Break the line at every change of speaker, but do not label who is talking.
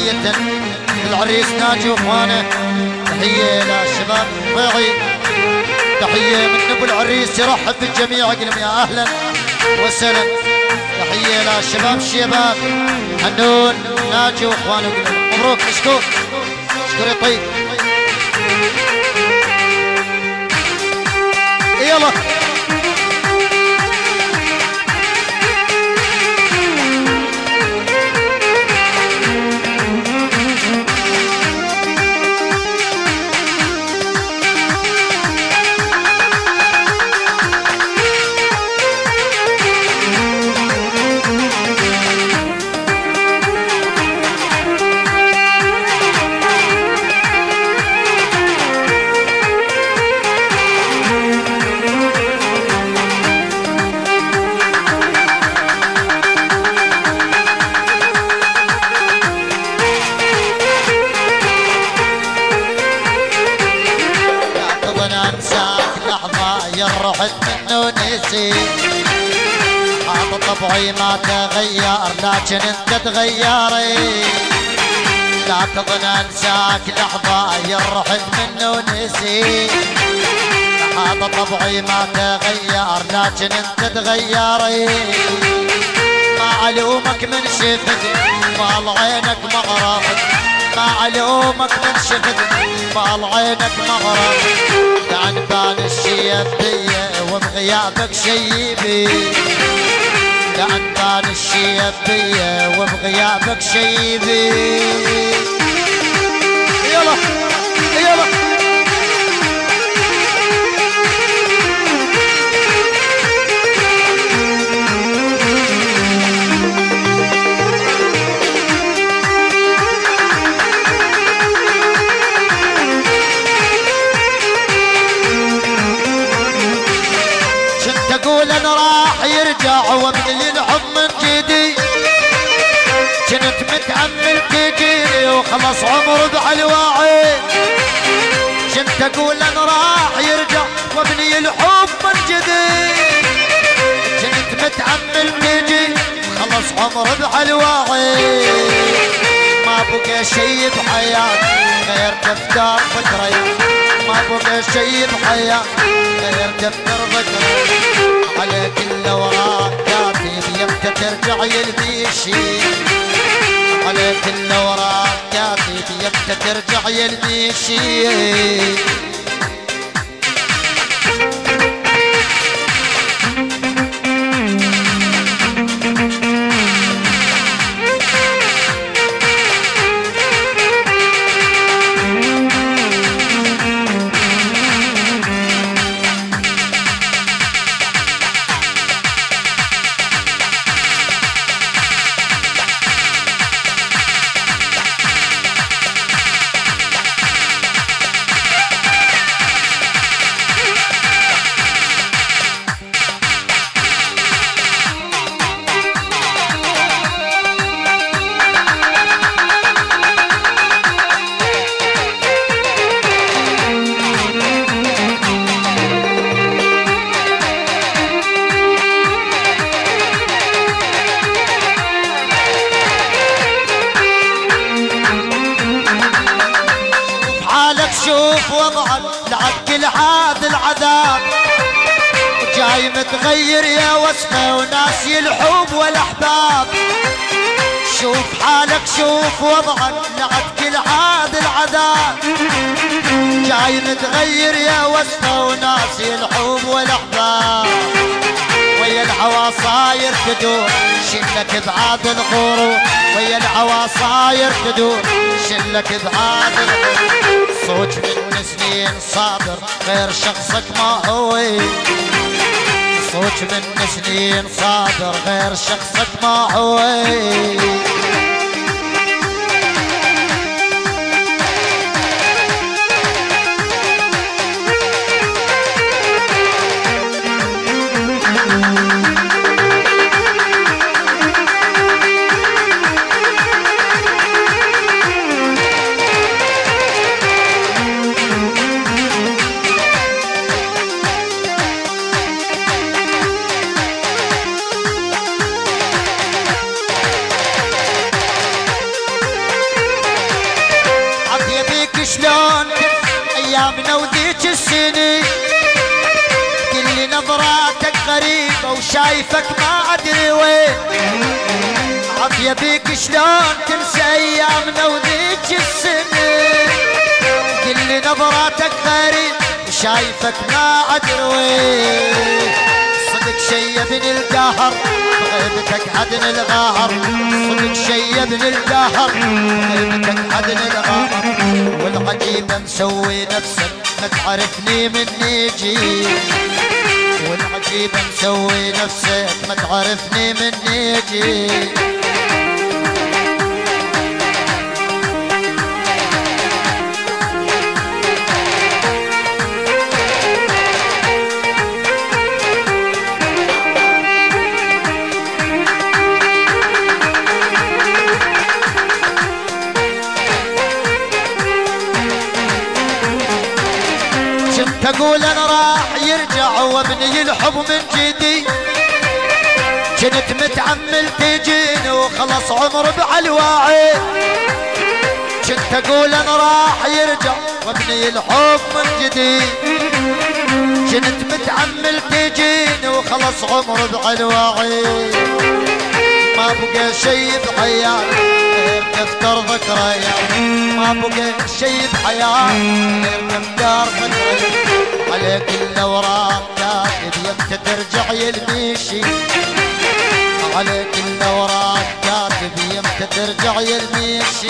هدية العريس ناجي وإخوانه. تحية للشباب ضيعي تحية من أبو العريس يرحب بالجميع. قلهم يا أهلا وسهلا. تحية للشباب الشباب حنون ناجي وإخوانه. مبروك مشكور. مشكور يا طيب يلا. رحت منه نسيت هذا طبعي ما تغير لكن انت تغيري. لا تظن انساك لحظة يا رحت منه نسيت هذا طبعي ما تغير لكن انت تغيري. ما علومك من شفت مال عينك مغرب ما علومك من شفت مال عينك مغرب عن بال الشيب بيا وبغيابك شيبي. عن بال الشيب بيا وبغيابك شيبي. يلا يلا. أقول أنا راح يرجع وابني الحب من جديد كنت متأمل تجيني وخلص عمر بحلواعي كنت أقول أنا راح يرجع وابني الحب من جديد كنت متأمل تجي خلص عمر بحلواعي ما بقى شي بحياتي غير دفتر فكري. ما بقى شي بحياتي غير دفتر فكري. على كل وراك كاتب يمتى ترجع يلبيشي على كل وراك كاتب يمتى ترجع يلبيشي كل هذا العذاب. جاي متغير يا وسخة وناسي الحب والأحباب. شوف حالك شوف وضعك لعد كل هذا العذاب. جاي متغير يا وسخة وناسي الحب والأحباب. ويا العواصاير تدور شلك بعاد الغرور. ويا العواصاير تدور شلك بعاد الغرور. صوت من سنين صابر غير شخصك ما هو صوت من سنين صابر غير شخصك ما ايامنا وذيك السنين كل نظراتك غريبة وشايفك ما أدري وين. عافية بيك شلون تنسى ايامنا وذيك السنين كل نظراتك غريبة وشايفك ما أدري وين. صدق شيبني القهر بغيبتك عدن الغاهر صدق شيبني القهر بغيبتك عدن الغاهر والعجيبة مسوي نفسك ما تعرفني من يجي. والعجيبة مسوي نفسك ما تعرفني من يجي. أقول أنا راح يرجع وابني الحب من جديد كنت متعمل تجيني وخلص عمر بعلواعي كنت أقول أنا راح يرجع وابني الحب من جديد كنت متعمل تجيني وخلص عمر بعلواعي ما بقى شي بحياتي غير دفتر ذكريات. ما بقى شي بحياتي غير دفتر ذكريات. عليك الأوراق كاتب يمتى ترجع يلميشي عليك الأوراق كاتب يمتى ترجع يلميشي